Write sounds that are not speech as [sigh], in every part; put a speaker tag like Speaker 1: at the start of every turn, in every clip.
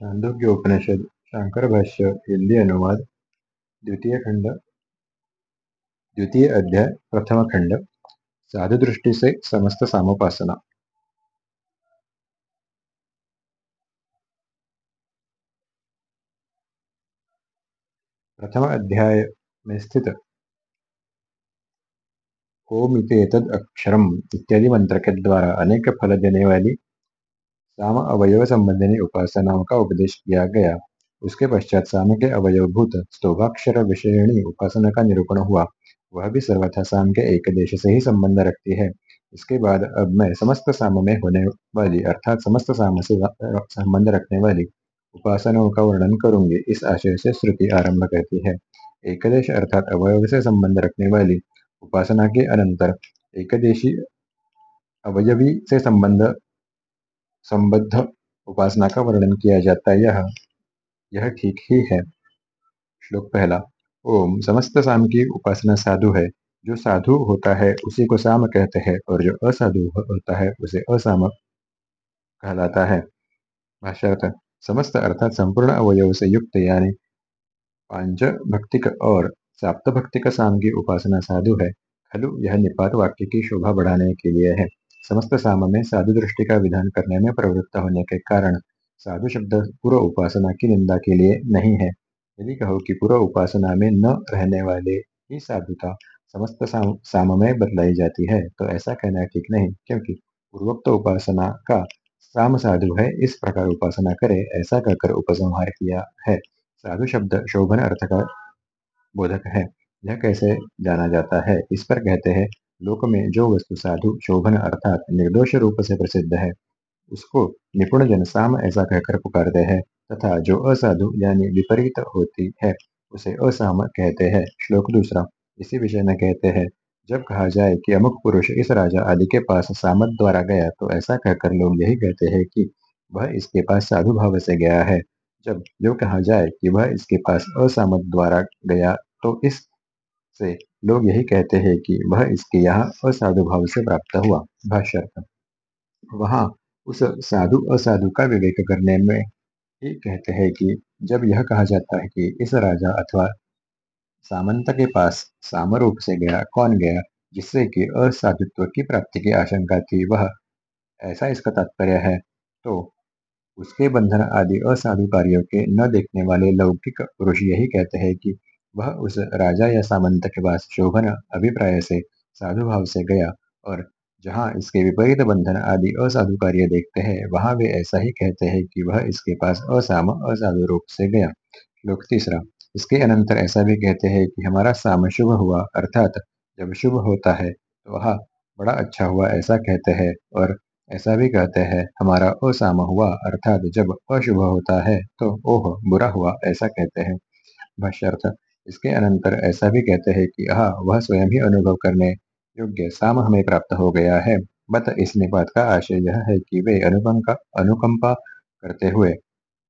Speaker 1: छांदोग्य उपनिषद शांकर भाष्य हिंदी अनुवाद द्वितीय खंड द्वितीय अध्याय प्रथम खंड साधु दृष्टि से समस्त सामोपासना प्रथम अध्याय में स्थित ओम इतद अक्षरम इत्यादि मंत्र के द्वारा अनेक फल देने वाली साम अवयव संबंधी उपासनाओं का उपदेश किया गया। उसके पश्चात साम के अवयवभूत स्तोभाक्षर विषयणी उपासना का निरूपण हुआ। वह भी सर्वथा साम के एक देश से ही संबंध रखती है। इसके बाद अब मैं समस्त साम में होने वाली, अर्थात समस्त साम से संबंध रखने वाली उपासनाओं का वर्णन करूँगी। इस आशय से श्रुति आरंभ करती है। एकदेश अर्थात अवयव से संबंध रखने वाली उपासना के अनंतर एकदेशी अवयवी से संबंध संबद्ध उपासना का वर्णन किया जाता है। यह यह ठीक ही है। श्लोक पहला, ओम समस्त साम की उपासना साधु है। जो साधु होता है, उसी को साम कहते हैं और जो असाधु होता है, उसे असाम कहलाता है। भाष्यार्थ, समस्त अर्थात संपूर्ण अवयव से युक्त, यानी पाँच भक्तिक और साप्त भक्तिक साम की उपासना साधु है। खलु, यह निपात वाक्य की शोभा बढ़ाने के लिए है। समस्त साम में साधु दृष्टि का विधान करने में प्रवृत्त होने के कारण साधु शब्द पूर्व उपासना की निंदा के लिए नहीं है। यदि कहो कि पूर्व उपासना में न रहने वाले ही साधुता समस्त साम, में बदलाई जाती है तो ऐसा कहना ठीक नहीं क्योंकि पूर्वोक्त उपासना का साम साधु है इस प्रकार उपासना करे ऐसा कहकर उपसंहार किया है। साधु शब्द शोभन अर्थ का बोधक है यह कैसे जाना जाता है? इस पर कहते हैं लोक में जो वस्तु साधु शोभन अर्थात निर्दोष रूप से प्रसिद्ध है। उसको निपुण जन साम ऐसा कहकर पुकारते हैं, तथा जो असाधु यानी विपरीत होती है, उसे असाम कहते हैं। श्लोक दूसरा, इसी विषय में कहते हैं, जब कहा जाए कि अमुक पुरुष इस राजा आदि के पास सामत द्वारा गया तो ऐसा कहकर लोग यही कहते हैं कि वह इसके पास साधु भाव से गया है। जब जो कहा जाए कि वह इसके पास असामत द्वारा गया तो इस से लोग यही कहते हैं कि वह इसके यहाँ असाधु भाव से प्राप्त हुआ भाष्यर्थ वहाँ उस साधु असाधु का विवेक करने में ही कहते हैं कि जब यह कहा जाता है कि इस राजा अथवा सामंत के पास सामरूप से गया, कौन गया, जिससे कि असाधुत्व की प्राप्ति की आशंका थी, वह ऐसा इसका तात्पर्य है तो उसके बंधन आदि असाधु कार्यों के न देखने वाले लौकिक पुरुष यही कहते हैं कि वह उस राजा या सामंत के पास शोभन अभिप्राय से साधु भाव से गया और जहाँ इसके विपरीत बंधन आदि असाधु कार्य देखते हैं, वहाँ वे ऐसा ही कहते हैं कि वह इसके पास असाम असाधु रूप से गया। श्लोक तीसरा, इसके अनंतर ऐसा भी कहते हैं कि हमारा साम शुभ हुआ, अर्थात जब शुभ होता है तो वह बड़ा अच्छा हुआ ऐसा कहते हैं और ऐसा भी कहते हैं, हमारा असाम हुआ, अर्थात जब अशुभ होता है तो ओह, बुरा हुआ ऐसा कहते हैं। भाष्यर्थ इसके अनंतर ऐसा भी कहते हैं कि, आह, वह स्वयं ही अनुभव करने योग्य साम हमें प्राप्त हो गया है। बत इस निपात का आशय यह है कि वे अनुकंपा अनुकंपा करते हुए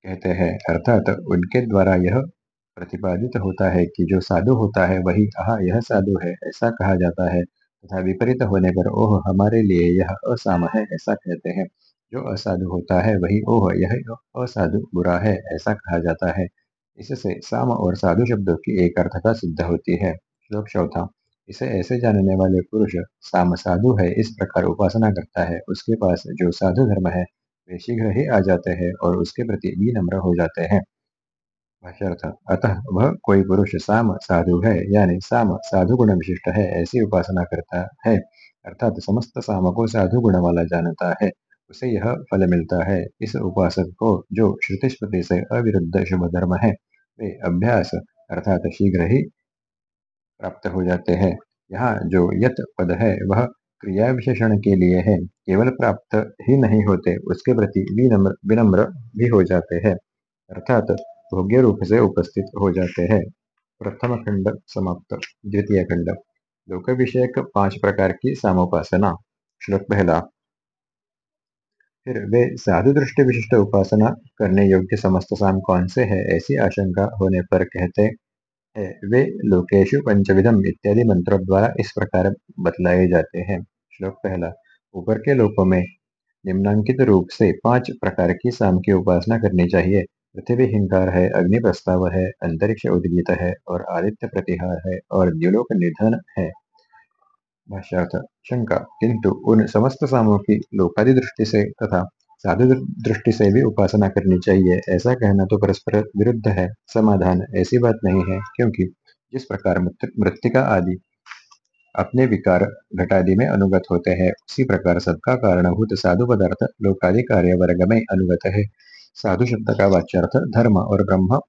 Speaker 1: कहते हैं। अर्थात उनके द्वारा यह प्रतिपादित होता है कि जो साधु होता है, वही, आह, यह साधु है। ऐसा कहा जाता है तथा विपरीत होने पर, ओह, हमारे लिए यह असाम है। ऐसा कहते हैं। जो असाधु होता है, वही, ओह, यह असाधु बुरा है। ऐसा कहा जाता है। इससे साम और साधु शब्दों की एक अर्थता सिद्ध होती है। श्लोक चौथा, इसे ऐसे जानने वाले पुरुष, साम साधु है, इस प्रकार उपासना करता है। उसके पास जो साधु धर्म है, वे शीघ्र ही आ जाते हैं और उसके प्रति विनम्र हो जाते हैं। अतः वह कोई पुरुष साम साधु है, यानी साम साधु गुण विशिष्ट है, ऐसी उपासना करता है। अर्थात समस्त साम को साधु गुण वाला जानता है। उसे यह फल मिलता है। इस उपासक को जो श्रुति स्मृति से अविरुद्ध शुभ धर्म है, वे अभ्यास अर्थात शीघ्र ही प्राप्त हो जाते हैं। यहाँ जो यत पद है, वह क्रिया विशेषण के लिए है। केवल प्राप्त ही नहीं होते, उसके प्रति विनम्र विनम्र भी हो जाते हैं। अर्थात भोग्य रूप से उपस्थित हो जाते हैं। प्रथम खंड समाप्त, द्वितीय खंड। लोक विषयक पाँच प्रकार की सामोपासना। श्लोक पहला फिर वे साधु दृष्टि विशिष्ट उपासना करने योग्य समस्त साम कौन से है? ऐसी आशंका होने पर कहते हैं, वे लोकेशु पंचविधम इत्यादि मंत्रों द्वारा इस प्रकार बतलाए जाते हैं। श्लोक पहला, ऊपर के लोकों में निम्नांकित रूप से पाँच प्रकार की साम की उपासना करनी चाहिए। पृथ्वी हिंकार है, अग्नि प्रस्ताव है, अंतरिक्ष उद्गीत है और आदित्य प्रतिहार है और द्युलोक निधन है। भाष्यार्थ, शंका। किंतु उन समस्त सामों की लोकादि दृष्टि से तथा साधु दृष्टि से भी उपासना करनी चाहिए, ऐसा कहना तो परस्पर विरुद्ध है। समाधान ऐसी बात नहीं है, क्योंकि जिस प्रकार मृतिका आदि अपने विकार घटादि में अनुगत होते हैं, उसी प्रकार सबका कारणभूत साधु पदार्थ लोकादि कार्य वर्ग में अनुगत है। साधु शब्द का वाच्यार्थ धर्म और ब्रह्म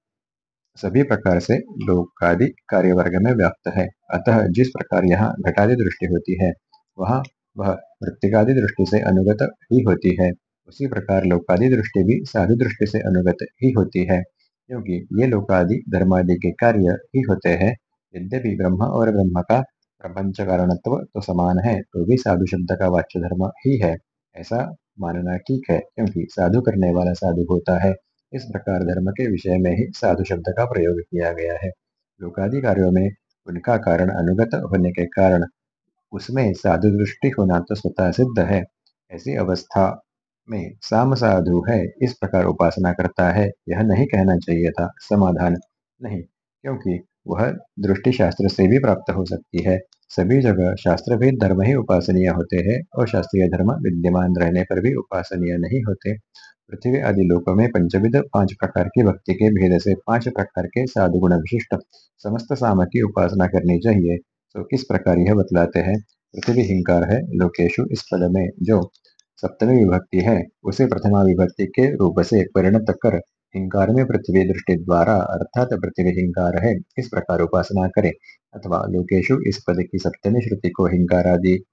Speaker 1: सभी प्रकार से लोकादि कार्य वर्ग में व्याप्त है। अतः जिस प्रकार यहाँ घटादि दृष्टि होती है, वहाँ वह मृतिकादि दृष्टि से अनुगत ही होती है। उसी प्रकार लोकादि दृष्टि भी साधु दृष्टि से अनुगत ही होती है, क्योंकि ये लोकादि धर्मादि के कार्य ही होते हैं। यद्यपि ब्रह्म और ब्रह्म का प्रपंच कारणत्व तो समान है तो भी साधु शब्द का वाच्य धर्म ही है। ऐसा मानना ठीक है, क्योंकि साधु करने वाला साधु होता है। इस प्रकार धर्म के विषय में ही साधु शब्द का प्रयोग किया गया है। लोकादि कार्यों में उनका कारण अनुगत होने के कारण उसमें साधु दृष्टि होना तो स्वतः सिद्ध है। ऐसी अवस्था में साम साधु है, इस प्रकार उपासना करता है, यह नहीं कहना चाहिए था, समाधान नहीं, क्योंकि वह दृष्टि शास्त्र से भी प्राप्त हो सकती है। सभी जगह शास्त्र भी धर्म ही उपासनीय होते हैं और शास्त्रीय धर्म विद्यमान रहने पर भी उपासनीय नहीं होते। पृथ्वी आदि लोकों में पंचविध, पाँच प्रकार की भक्ति के भेद से पाँच प्रकार के साधु गुण विशिष्ट। समस्त साम की उपासना करनी चाहिए। तो किस प्रकार यह बतलाते हैं, पृथ्वी हिंकार है, लोकेशु इस पद में, जो सप्तमी विभक्ति है, उसे प्रथमा विभक्ति के रूप से परिणत कर हिंकार में पृथ्वी दृष्टि द्वारा, अर्थात पृथ्वी हिंकार है, इस प्रकार उपासना करे, अथवा लोकेशु इस पद की सप्तमी श्रुति को हिंकार आदि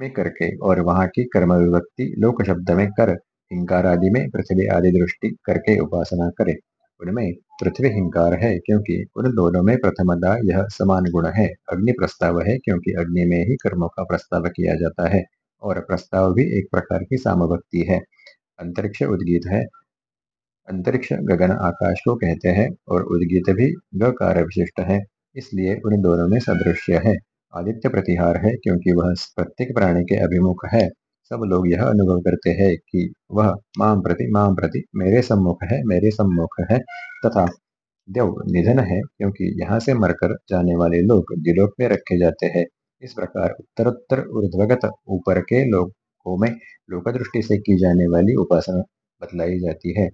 Speaker 1: में करके, और वहाँ की कर्म विभक्ति लोक शब्द में कर हिंकार आदि में पृथ्वी आदि दृष्टि करके उपासना करे। उनमें पृथ्वी हिंकार है क्योंकि उन दोनों में प्रथमदा यह समान गुण है। अग्नि प्रस्ताव है क्योंकि अग्नि में ही कर्मों का प्रस्ताव किया जाता है और प्रस्ताव भी एक प्रकार की सामभक्ति है। अंतरिक्ष उद्गीत है। अंतरिक्ष गगन आकाश को कहते हैं और उद्गीत भी गकार विशिष्ट है, इसलिए उन दोनों में सदृश्य है। आदित्य प्रतिहार है क्योंकि वह प्रत्येक प्राणी के अभिमुख है। सब लोग यह अनुभव करते हैं कि वह माम प्रति माम प्रति मेरे सम्मुख है, मेरे सम्मुख है तथा देव निधन है क्योंकि यहाँ से मरकर जाने वाले लोग दिलोक में रखे जाते हैं। इस प्रकार उत्तरोत्तर ऊर्ध्वगत ऊपर के लोगों में लोक दृष्टि से की जाने वाली उपासना बतलाई जाती है।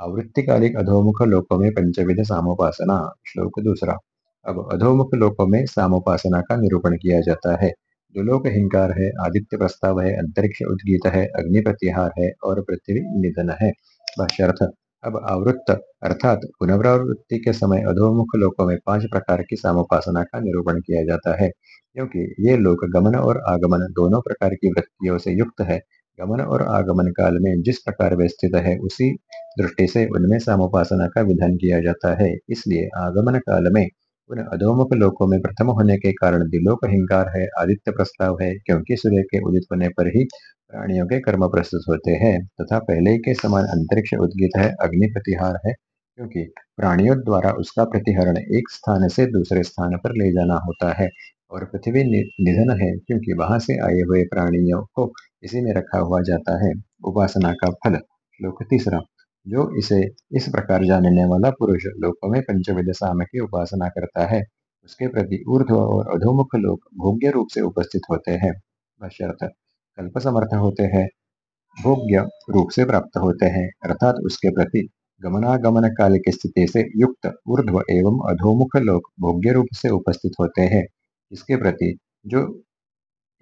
Speaker 1: आवृत्तिकालिक अधोमुख लोकों में पंचविध सामोपासना, श्लोक दूसरा। अब अधोमुख लोकों में सामोपासना का निरूपण किया जाता है। जो लोक हिंकार है, आदित्य प्रस्ताव है, अंतरिक्ष उद्गीत है, अग्नि प्रतिहार है और पृथ्वी निधन है। भाष्यर्थ, अब आवृत्त, अर्थात पुनरावृत्ति के समय अधोमुख लोकों में पाँच प्रकार की सामोपासना का निरूपण किया जाता है, क्योंकि ये लोक गमन और आगमन दोनों प्रकार की वृत्तियों से युक्त है। गमन और आगमन काल में जिस प्रकार वे स्थित है, उसी दृष्टि से उनमें सामोपासना का विधान किया जाता है। इसलिए आगमन काल में उन अधोमुख लोकों में प्रथम होने के कारण दिलोक हिंकार है, आदित्य प्रस्ताव है, क्योंकि सूर्य के उदित होने पर ही प्राणियों के कर्म प्रस्तुत होते हैं। तथा पहले के समान अंतरिक्ष उद्गित है, अग्नि प्रतिहार है, क्योंकि प्राणियों द्वारा उसका प्रतिहरण एक स्थान से दूसरे स्थान पर ले जाना होता है। और पृथ्वी निधन है, क्योंकि वहाँ से आए हुए प्राणियों को इसी में रखा हुआ जाता है। उपासना का फल, श्लोक तीसरा। जो इसे इस प्रकार जानने वाला पुरुष लोकों में पंचविद साम की उपासना करता है। उसके प्रति ऊर्ध्व और अधोमुख लोक भोग्य रूप से उपस्थित होते हैं। कल्प समर्थ होते हैं, भोग्य रूप से प्राप्त होते हैं, अर्थात उसके प्रति गमनागमन काल की स्थिति से युक्त ऊर्ध्व एवं अधोमुख लोक भोग्य रूप से उपस्थित होते हैं। इसके प्रति जो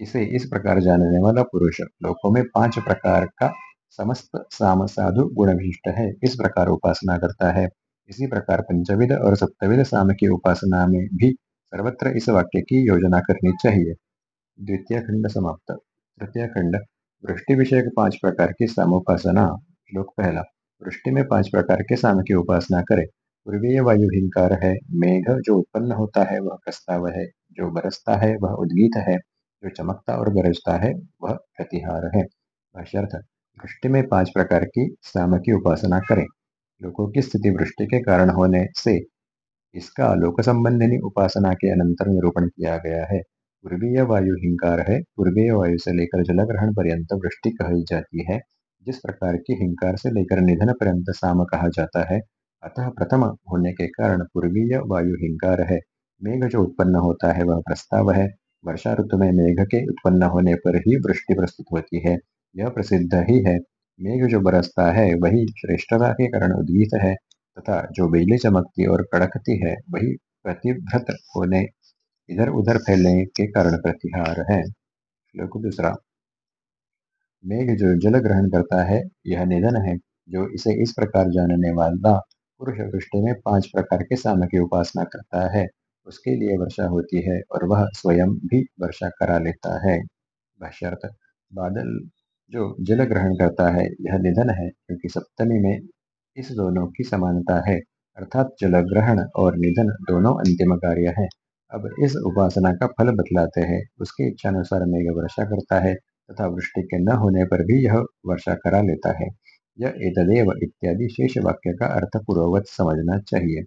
Speaker 1: इसे इस प्रकार जानने वाला पुरुष लोकों में पाँच प्रकार का समस्त साम साधु गुण विशिष्ट है। इस प्रकार उपासना करता है। इसी प्रकार पंचविध और सप्तविध साम की उपासना में भी सर्वत्र इस वाक्य की योजना करनी चाहिए। द्वितीय खंड समाप्त। तृतीय खंड वृष्टि विषय पाँच प्रकार की सामोपासना। श्लोक पहला, वृष्टि में पाँच प्रकार के साम की उपासना करे। पूर्वीय वायु हिंकार है, मेघ जो उत्पन्न होता है वह प्रस्ताव है, जो बरसता है वह उद्गीत है, जो चमकता और गरजता है वह प्रतिहार है। भाष्यर्थ वृष्टि में पाँच प्रकार की साम की उपासना करें। लोगों की स्थिति वृष्टि के कारण होने से इसका लोक संबंधिनी उपासना के अनंतर निरूपण किया गया है। पूर्वीय वायु हिंकार है। पूर्वीय वायु से लेकर जल ग्रहण पर्यंत वृष्टि कही जाती है। जिस प्रकार की हिंकार से लेकर निधन पर्यंत साम कहा जाता है, अतः प्रथम होने के कारण पूर्वीय वायु हिंकार है। मेघ जो उत्पन्न होता है वह प्रस्ताव है। वर्षा ऋतु में मेघ के उत्पन्न होने पर ही वृष्टि प्रस्तुत होती है। यह प्रसिद्ध ही है। मेघ जो बरसता है, वही श्रेष्ठता के कारण उद्गीत है तथा जो बिजली चमकती और कड़कती है, वही प्रतिभ्रत होने इधर उधर फैलने के कारण प्रतिहार है। श्लोक दूसरा। मेघ जो जल ग्रहण करता है, यह निधन है। जो इसे इस प्रकार जानने वाला पुरुष वृष्टि में पाँच प्रकार के साम की उपासना करता है, उसके लिए वर्षा होती है और वह स्वयं भी वर्षा करा लेता है। बादल जो जल ग्रहण करता है, यह निधन है, क्योंकि सप्तमी में इस दोनों की समानता है। अर्थात जल ग्रहण और निधन दोनों अंतिम कार्य है। अब इस उपासना का फल बतलाते हैं। उसकी इच्छानुसार मेघ वर्षा करता है तथा वृष्टि के न होने पर भी यह वर्षा करा लेता है। यह एतदेव इत्यादि शेष वाक्य का अर्थ पूर्ववत समझना चाहिए।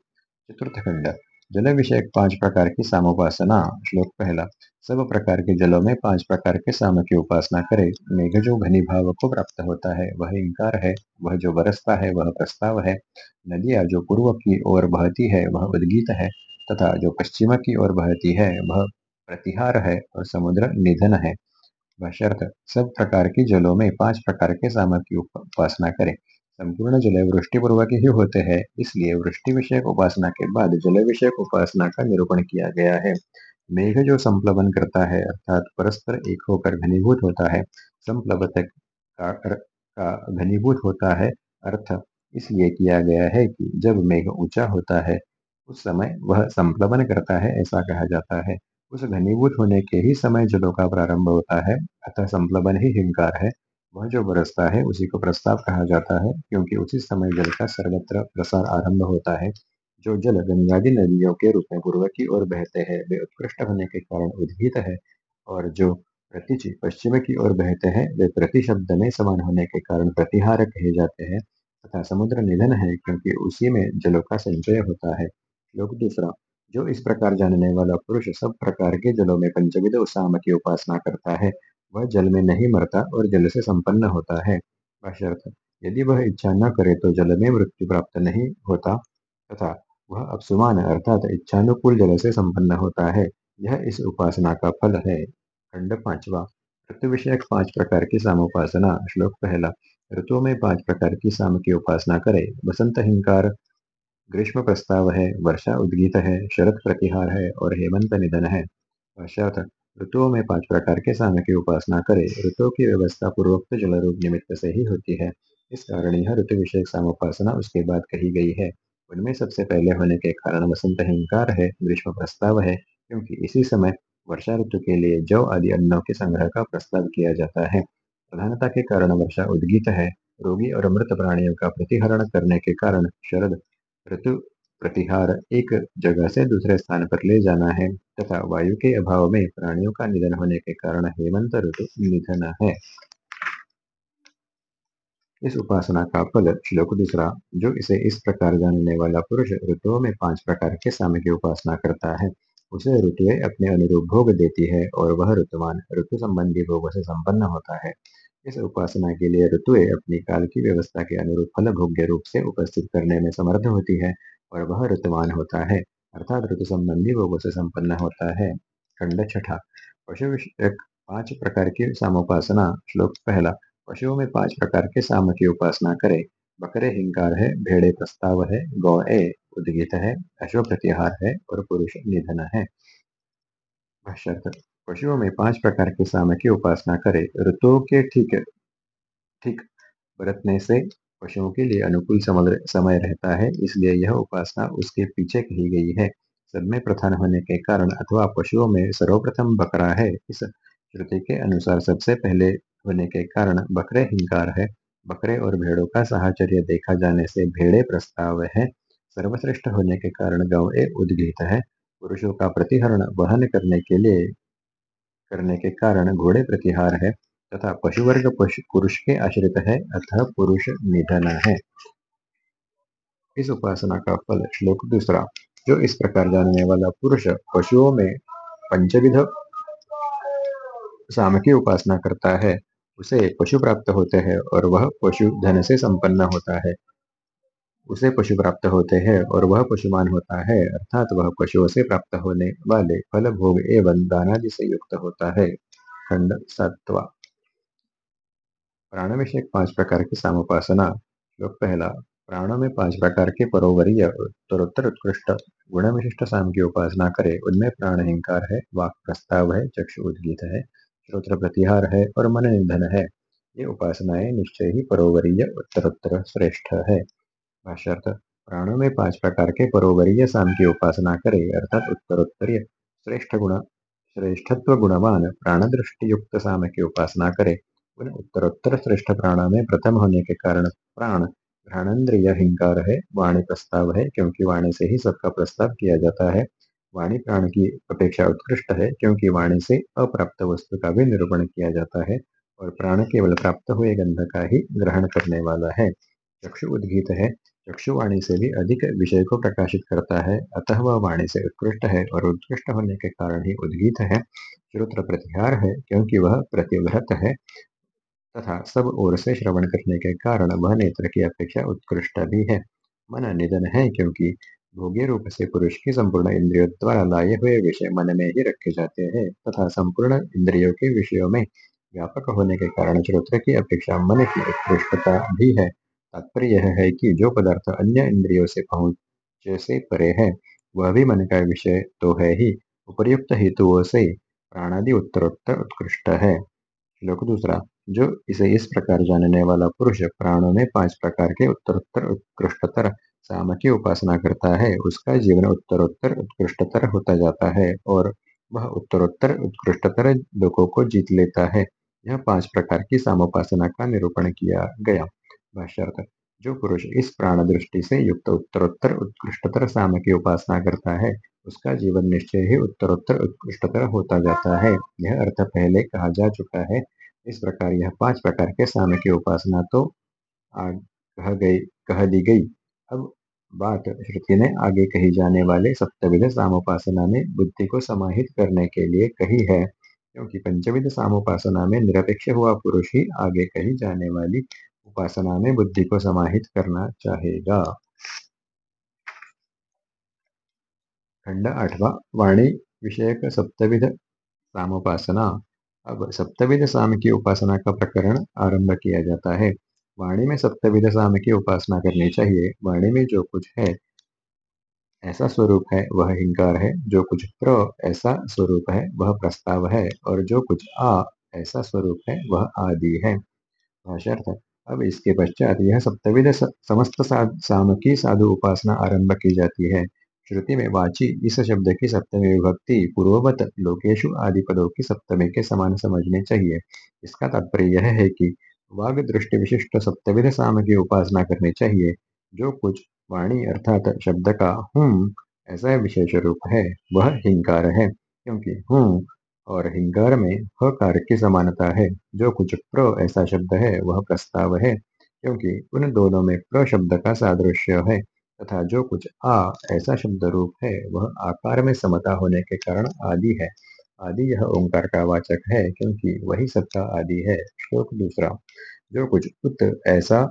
Speaker 1: चतुर्थ खंड। जल विषय पाँच प्रकार की सामोपासना, श्लोक पहला। सब प्रकार के जलों में पाँच प्रकार के साम की उपासना करे। मेघ जो घनी भाव को प्राप्त होता है, वह इंकार है, वह जो बरसता है, वह प्रस्ताव है। नदियाँ जो पूर्व की ओर बहती है, वह उद्गीत है, तथा जो पश्चिम की ओर बहती है, वह प्रतिहार है और समुद्र निधन है। बशर्त सब प्रकार की जलों में पाँच प्रकार के साम की उपासना करें। संपूर्ण जल वृष्टि पूर्वक ही होते हैं इसलिए वृष्टि विषयक उपासना के बाद जल विषयक उपासना का निरूपण किया गया है। मेघ जो संप्लवन करता है अर्थात परस्पर एक होकर घनीभूत होता है संप्लवत का, का घनीभूत होता है अर्थ इसलिए किया गया है कि जब मेघ ऊँचा होता है उस समय वह संप्लवन करता है ऐसा कहा जाता है। उस घनीभूत होने के ही समय जलों का प्रारंभ होता है अतः संप्लवन ही हिंकार है। वह जो बरसता है, उसी को प्रस्ताव कहा जाता है, क्योंकि उसी समय जल का सर्वत्र प्रसार आरंभ होता है, जो जल गंगादी नदियों के रूप में पूर्व की ओर बहते हैं। वे उत्कृष्ट होने के कारण उद्भीत है, और जो प्रतिचि पश्चिम की ओर बहते हैं, वे प्रति शब्द में समान होने के कारण प्रतिहार कहे जाते हैं, तथा समुद्र निधन है, क्योंकि उसी में जलों का संचय होता है। लोक दूसरा, जो इस प्रकार जानने वाला पुरुष सब प्रकार के जलों में पंचविध उसाम की उपासना करता है वह जल में नहीं मरता और जल से संपन्न होता है। यदि वह इच्छा न करे तो जल में मृत्यु प्राप्त नहीं होता तथा वह अपसुमान अर्थात इच्छानुकूल जल से संपन्न होता है, यह इस उपासना का फल है। खंड पांचवा, ऋतु विषयक पाँच प्रकार की सामोपासना, श्लोक पहला, ऋतुओं में पाँच प्रकार की साम की उपासना करे। बसंत हिंकार, ग्रीष्म प्रस्ताव है, वर्षा उद्गीत है, शरद प्रतिहार है और हेमंत निधन है। पश्चात ऋतुओं में पाँच प्रकार के साम की उपासना करे। ऋतुओं की व्यवस्था पूर्वोक्त जल रूप निमित्त से ही होती है। इस कारण यह ऋतु विषय सामोपासना उसके बाद कही गई है। उनमें सबसे पहले होने के कारण वसंत हिंकार है, ग्रीष्म प्रस्ताव है, क्योंकि इसी समय वर्षा ऋतु के लिए जौ आदि अन्नों के संग्रह का प्रस्ताव किया जाता है। प्रधानता के कारण वर्षा उद्गीत है, रोगी और मृत प्राणियों का प्रतिहरण करने के कारण शरद ऋतु प्रतिहार एक जगह से दूसरे स्थान पर ले जाना है तथा वायु के अभाव में प्राणियों का निधन होने के कारण हेमंत ऋतु निधन है। इस उपासना का फल श्लोक दूसरा, जो इसे इस प्रकार जानने वाला पुरुष ऋतुओं में पाँच प्रकार के साम की उपासना करता है। उसे ऋतुएँ अपने अनुरूप भोग देती है और वह ऋतुमान ऋतु संबंधी भोगों से संपन्न होता है। इस उपासना के लिए ऋतुएँ अपनी काल की व्यवस्था के अनुरूप फल भोग्य रूप से उपस्थित करने में समर्थ होती है। और वह ऋतुमान होता है। अर्थात ऋतु संबंधी भोगों से संपन्न होता है। खंड छठा। पशु विषयक पाँच प्रकार की सामोपासना। श्लोक पहला, पशुओं में पाँच प्रकार के साम की उपासना करे। बकरे हिंकार है, भेड़े प्रस्ताव है, गौ ए, उद्गीत है, अश्व प्रतिहार है और पुरुष निधन है। पशुओं में पाँच प्रकार के साम की उपासना करे। ऋतुओं के ठीक ठीक बरतने से पशुओं के लिए अनुकूल समय रहता है, इसलिए यह उपासना उसके पीछे कही गई है। सब में प्रधान होने के कारण अथवा पशुओं में सर्वप्रथम बकरा है, इस श्रुति के अनुसार सबसे पहले होने के कारण बकरे हिंकार है। बकरे और भेड़ों का साहचर्य देखा जाने से भेड़े प्रस्ताव है। सर्वश्रेष्ठ होने के कारण गौ उद्गीत है। पुरुषों का प्रतिहरण वहन करने के लिए, करने के कारण घोड़े प्रतिहार है। तथा पशुवर्ग पशु, पुरुष के आश्रित है, अतः पुरुष निधन है। इस उपासना का फल श्लोक दूसरा, जो इस प्रकार जानने वाला पुरुष पशुओं में पंचविध साम की उपासना करता है, उसे पशु प्राप्त होते हैं और वह पशु धन से संपन्न होता है। उसे पशु प्राप्त होते हैं और वह पशुमान होता है, अर्थात वह पशुओं से प्राप्त होने वाले फल, भोग एवं दानादि से युक्त होता है। खंड सत्वा। प्राण विषय पाँच प्रकार की सामोपासना, श्लोक पहला, प्राणों में पाँच प्रकार के परोवरीय उत्तरोत्तर उत्कृष्ट गुण विशिष्ट साम की उपासना करे, उनमें प्राण हिंकार है, वाक प्रस्ताव है, चक्षु उद्गीत है श्रोत्र प्रतिहार है और मन निधन है। ये उपासनाएँ निश्चय ही परोवरीय, उत्तरोत्तर श्रेष्ठ है। भाष्यर्थ, प्राणों में पाँच प्रकार के परोवरीय साम की उपासना करे, अर्थात उत्तरोत्तरीय, श्रेष्ठ गुण, श्रेष्ठत्व गुणवान प्राण दृष्टि युक्त साम की उपासना करे उन उत्तरोत्तर श्रेष्ठ प्राण में प्रथम होने के कारण प्राण, घ्राणेन्द्रिय हिंकार है, वाणी प्रस्ताव है, क्योंकि वाणी से ही सबका प्रस्ताव किया जाता है। वाणी प्राण की अपेक्षा उत्कृष्ट है, क्योंकि वाणी से अप्राप्त वस्तु का भी निरूपण किया जाता है, और प्राण केवल प्राप्त हुए गंध का ही ग्रहण करने वाला है। चक्षु उद्गीत है, चक्षु वाणी से भी अधिक विषय को प्रकाशित करता है, अतः वह वाणी से उत्कृष्ट है, और उत्कृष्ट होने के कारण ही उद्गीत है। श्रोत्र प्रतिहार है, क्योंकि वह प्रतिव्रत है। तथा सब ओर से श्रवण करने के कारण वह नेत्र की अपेक्षा उत्कृष्ट भी है। मन निधन है क्योंकि भोग्य रूप से पुरुष की संपूर्ण इंद्रियों द्वारा लाए हुए विषय मन में ही रखे जाते हैं तथा संपूर्ण इंद्रियों के विषयों में व्यापक होने के कारण श्रोत्र की अपेक्षा मन की उत्कृष्टता भी है। तात्पर्य यह है कि जो पदार्थ अन्य इंद्रियों से पहुँच से परे है, वह भी मन का विषय तो है ही। उपर्युक्त हेतुओं से प्राणादि उत्तरोत्तर उत्कृष्ट है। श्लोक दूसरा, जो इसे इस प्रकार जानने वाला पुरुष प्राणों में पाँच प्रकार के उत्तरोत्तर, उत्कृष्टतर, साम की उपासना करता है, उसका जीवन उत्तरोत्तर, उत्कृष्टतर होता जाता है और वह उत्तरोत्तर, उत्कृष्टतर लोगों को जीत लेता है। यह पाँच प्रकार की सामोपासना का निरूपण किया गया। भाष्यार्थ जो पुरुष इस प्राण दृष्टि से युक्त उत्तरोत्तर, उत्कृष्टतर साम की उपासना करता है, उसका जीवन निश्चय ही उत्तरोत्तर, उत्कृष्टतर होता जाता है। यह अर्थ पहले कहा जा चुका है। इस प्रकार यह पाँच प्रकार के साम की उपासना तो कह गई, कह दी गई। अब बात श्रुति ने आगे कही जाने वाले सप्तविध सामोपासना में बुद्धि को समाहित करने के लिए कही है, क्योंकि पंचविध सामोपासना में निरपेक्ष हुआ पुरुष ही आगे कही जाने वाली उपासना में बुद्धि को समाहित करना चाहेगा। खंड आठवा, वाणी विषयक सप्तविध सामोपासना। अब सप्तविध साम की उपासना का प्रकरण आरंभ किया जाता है। वाणी में सप्तविध साम की उपासना करनी चाहिए। वाणी में जो कुछ है, ऐसा स्वरूप है, वह हिंकार है। जो कुछ प्र, ऐसा स्वरूप है, वह प्रस्ताव है। और जो कुछ आ, ऐसा स्वरूप है, वह आदि है। अब इसके पश्चात यह सप्तविध समस्त साम की साधु उपासना आरंभ की जाती है। श्रुति में वाची इस शब्द की सप्तमी विभक्ति पूर्ववत लोकेशु आदि पदों की सप्तमी के समान समझने चाहिए। इसका तात्पर्य यह है कि वाग दृष्टि विशिष्ट सप्तविध साम की उपासना करनी चाहिए। जो कुछ वाणी अर्थात शब्द का हूँ ऐसा विशेष रूप है, वह हिंकार है, क्योंकि हूँ और हिंगार में ह कार्य की समानता है। जो कुछ प्र ऐसा शब्द है, वह प्रस्ताव है, क्योंकि उन दोनों में प्र शब्द का सादृश्य है, तथा जो कुछ आ ऐसा शब्द रूप है, वह आकार में समता होने के कारण आदि है। आदि यह ओंकार का वाचक है, क्योंकि वही सबका आदि है। श्लोक दूसरा। जो कुछ उत ऐसा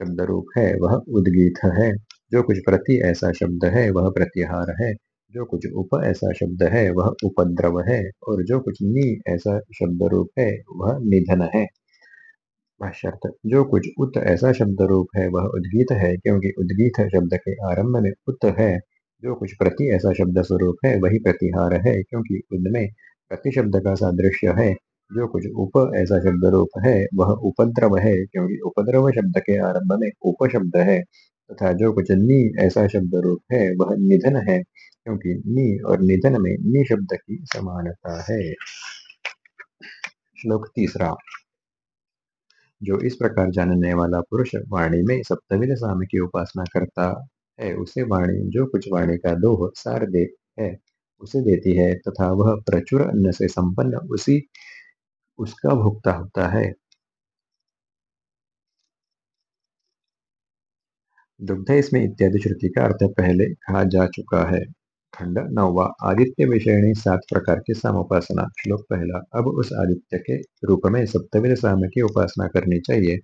Speaker 1: शब्द रूप है, वह उद्गीत है। जो कुछ प्रति ऐसा शब्द है, वह प्रतिहार है। जो कुछ उप ऐसा शब्द है, वह उपद्रव है, और जो कुछ नी ऐसा शब्द रूप है, वह निधन है। भाष्यर्थ, जो कुछ उत ऐसा शब्द रूप है, वह उद्गीत है, क्योंकि उद्गीत शब्द के आरंभ में उत है। जो कुछ प्रति ऐसा शब्द स्वरूप है, वही प्रतिहार है, क्योंकि उनमें प्रति शब्द का सादृश्य है। जो कुछ उप ऐसा शब्द रूप है, वह उपद्रव है, क्योंकि उपद्रव शब्द के आरंभ में उप शब्द है। तथा जो कुछ नी ऐसा शब्द रूप है, वह निधन है, क्योंकि नी और निधन में नी शब्द की समानता है। श्लोक तीसरा। जो इस प्रकार जानने वाला पुरुष वाणी में सप्तविध साम की उपासना करता है, उसे वाणी, जो कुछ वाणी का दोह सार दे है, उसे देती है, तथा वह प्रचुर अन्न से संपन्न उसी, उसका भुगता होता है। दुग्ध इसमें इत्यादि श्रुति का अर्थ पहले कहा जा चुका है। खंड नौवा, आदित्य विषयणी सात प्रकार की सामोपासना। श्लोक पहला, अब उस आदित्य के रूप में सप्तविध साम की उपासना करनी चाहिए।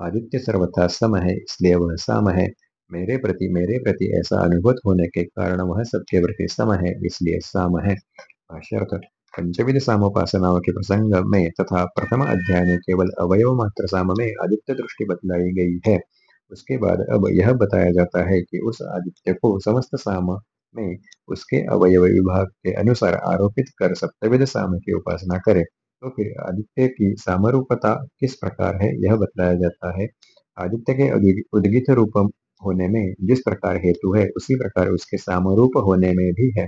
Speaker 1: आदित्य सर्वथा सम है, इसलिए वह साम है। मेरे प्रति मेरे प्रति ऐसा अनुभूत होने के कारण वह सबके प्रति सम है, इसलिए साम है। पंचविध सामोपासनाओं के प्रसंग में तथा प्रथम अध्याय में केवल अवयव मात्र साम में आदित्य दृष्टि बतलाई गई है। उसके बाद अब यह बताया जाता है कि उस आदित्य को समस्त साम में उसके अवयव विभाग के अनुसार आरोपित कर सप्तविध साम की उपासना करे। तो फिर आदित्य की सामरूपता किस प्रकार है, यह बताया जाता है। आदित्य के उद्गित रूप होने में जिस प्रकार हेतु है, उसी प्रकार उसके सामरूप होने में भी है।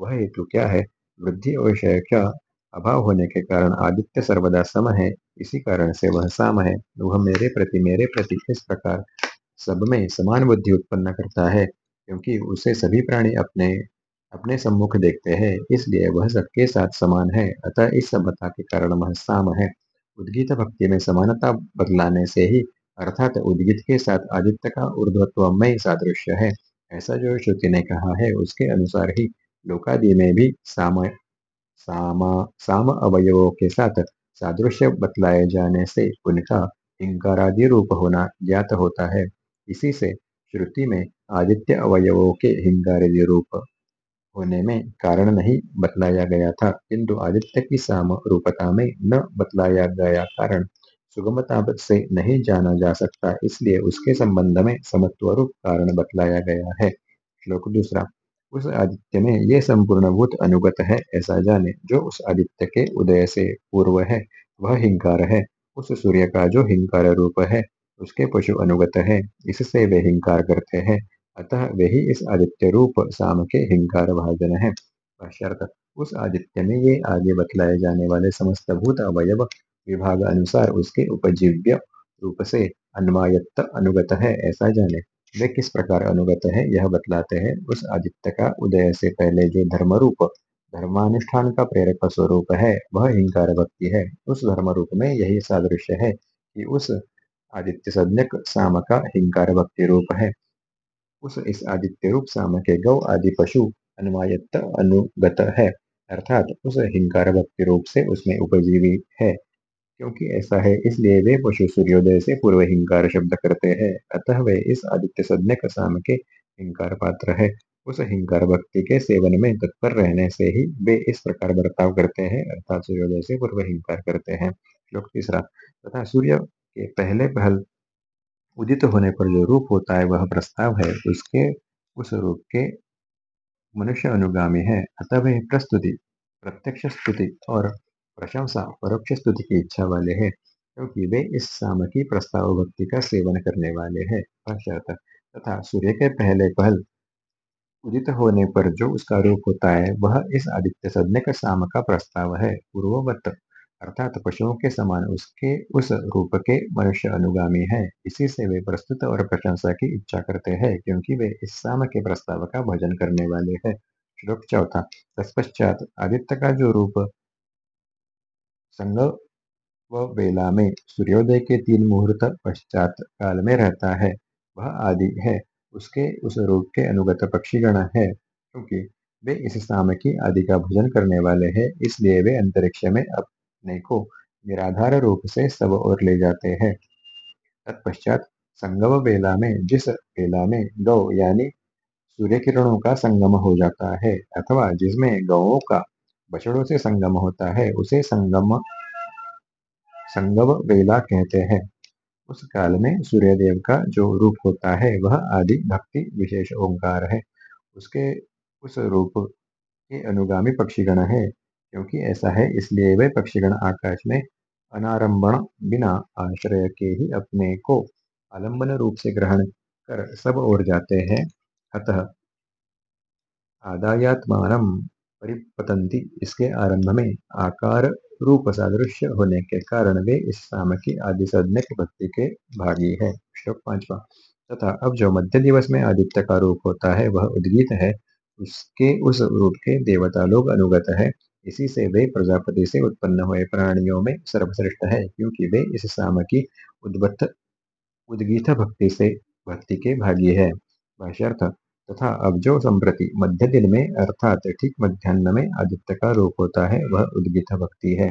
Speaker 1: वह हेतु क्या है? वृद्धि और क्षय का अभाव होने के कारण आदित्य सर्वदा सम है इसी कारण से वह साम है। वह मेरे प्रति मेरे प्रति इस प्रकार सब में समान बुद्धि उत्पन्न करता है? क्योंकि उसे सभी प्राणी अपने अपने सम्मुख देखते हैं, इसलिए वह सबके साथ समान है। अतः इस समता के कारण वह साम है। उद्गीत भक्ति में समानता बदलाने से ही, अर्थात उद्गीत के साथ आदित्य का ऊर्ध्वत्वमय सादृश्य है। ऐसा जो श्रुति ने कहा है, उसके अनुसार ही लोकादि में भी साम, सामा, साम अवयवों के साथ सादृश्य बतलाए जाने से उनका हिंकारादि रूप होना ज्ञात होता है। इसी से श्रुति में आदित्य अवयवों के हिंगारादि रूप होने में कारण नहीं बतलाया गया था, किंतु आदित्य की साम रूपता में न बतलाया गया कारण सुगमता से नहीं जाना जा सकता, इसलिए उसके संबंध में समत्व रूप कारण बतलाया गया है। श्लोक दूसरा उस आदित्य में ये संपूर्ण भूत अनुगत है, ऐसा जाने जो उस आदित्य के उदय से पूर्व है, वह हिंकार है। उस सूर्य का जो हिंकार रूप है, उसके पशु अनुगत है, इससे वे हिंकार करते हैं। अतः वे ही इस आदित्य रूप साम के हिंकार भाजन है। उस आदित्य में ये आगे बतलाए जाने वाले समस्त भूत अवयव विभाग अनुसार उसके उपजीव्य रूप से अन्वायत्त अनुगत है, ऐसा जाने। वे किस प्रकार अनुगत है, यह बतलाते हैं उस आदित्य का उदय से पहले जो धर्म रूप धर्मानुष्ठान का प्रेरक स्वरूप है, वह हिंकार भक्ति है। उस धर्म रूप में यही सादृश्य है कि उस आदित्य सज्ञक साम का हिंकार भक्ति रूप है। उस इस आदित्य रूप साम के गौ आदि पशु अनुमायत्त अनुगत है, अर्थात उस हिंकार भक्ति रूप से उसमें उपजीवी है। क्योंकि ऐसा है, इसलिए वे पशु सूर्योदय से पूर्व हिंकार शब्द करते हैं। अतः वे इस आदित्य सज्ञ साम के हिंकार पात्र है। उस हिंकार भक्ति के सेवन में तत्पर रहने से ही वे इस प्रकार बर्ताव करते हैं, अर्थात सूर्योदय से पूर्व हिंकार करते हैं। श्लोक तीसरा, तथा सूर्य के पहले पहल उदित होने पर जो रूप होता है, वह प्रस्ताव है, उसके, उस रूप के मनुष्य अनुगामी है। अतः वह प्रस्तुति, प्रत्यक्ष स्तुति और प्रशंसा परोक्ष स्तुति की इच्छा वाले हैं, क्योंकि वे इस साम की प्रस्ताव भक्ति का सेवन करने वाले हैं तथा सूर्य के पहले पहल उदित होने पर जो उसका रूप होता है, वह इस आदित्य सज्ञ का साम का प्रस्ताव है, पूर्ववत, अर्थात पशुओं के समान उसके, उस रूप के मनुष्य अनुगामी है। इसी से वे प्रस्तुत और प्रशंसा की इच्छा करते हैं, क्योंकि वे इस साम के प्रस्ताव का भजन करने वाले हैं। श्लोक चौथा, तत्पश्चात आदित्य का जो रूप संग व वेला में सूर्योदय के तीन मुहूर्त पश्चात काल में रहता है, वह आदि है। उसके उस रूप के अनुगत पक्षीगण है, क्योंकि वे इस साम की आदि का भोजन करने वाले हैं, इसलिए वे अंतरिक्ष में अपने को निराधार रूप से सब और ले जाते हैं। तत्पश्चात संगम वेला में, जिस वेला में गौ यानी सूर्य किरणों का संगम हो जाता है, अथवा जिसमें गौों का बछड़ों से संगम होता है, उसे संगम संगम वेला कहते हैं। उस काल में सूर्यदेव का जो रूप होता है, वह आदि भक्ति विशेष ओंकार है। उसके, उस रूप के अनुगामी पक्षीगण है, क्योंकि ऐसा है, इसलिए वे पक्षीगण आकाश में अनारंभण बिना आश्रय के ही अपने को आलंबन रूप से ग्रहण कर सब ओर जाते हैं। अतः आदायात्मान परिपतंती इसके आरंभ में आकार, रूप, सादृश्य होने के कारण वे इस साम की आदि सदनिक भक्ति के भागी है। श्लोक पांचवा। तथा अब जो मध्य दिवस में आदित्य का रूप होता है, वह उद्गीत है। उसके, उस रूप के देवता लोग अनुगत है। इसी से वे प्रजापति से उत्पन्न हुए प्राणियों में सर्वश्रेष्ठ है, क्योंकि वे इस साम की उद्वत उद्गीत भक्ति से, भक्ति के भागी है। भाष्यर्थ तथा अब जो संप्रति मध्य दिन में, अर्थात ठीक मध्यान्ह में आदित्य का रूप होता है, वह उद्गित भक्ति है।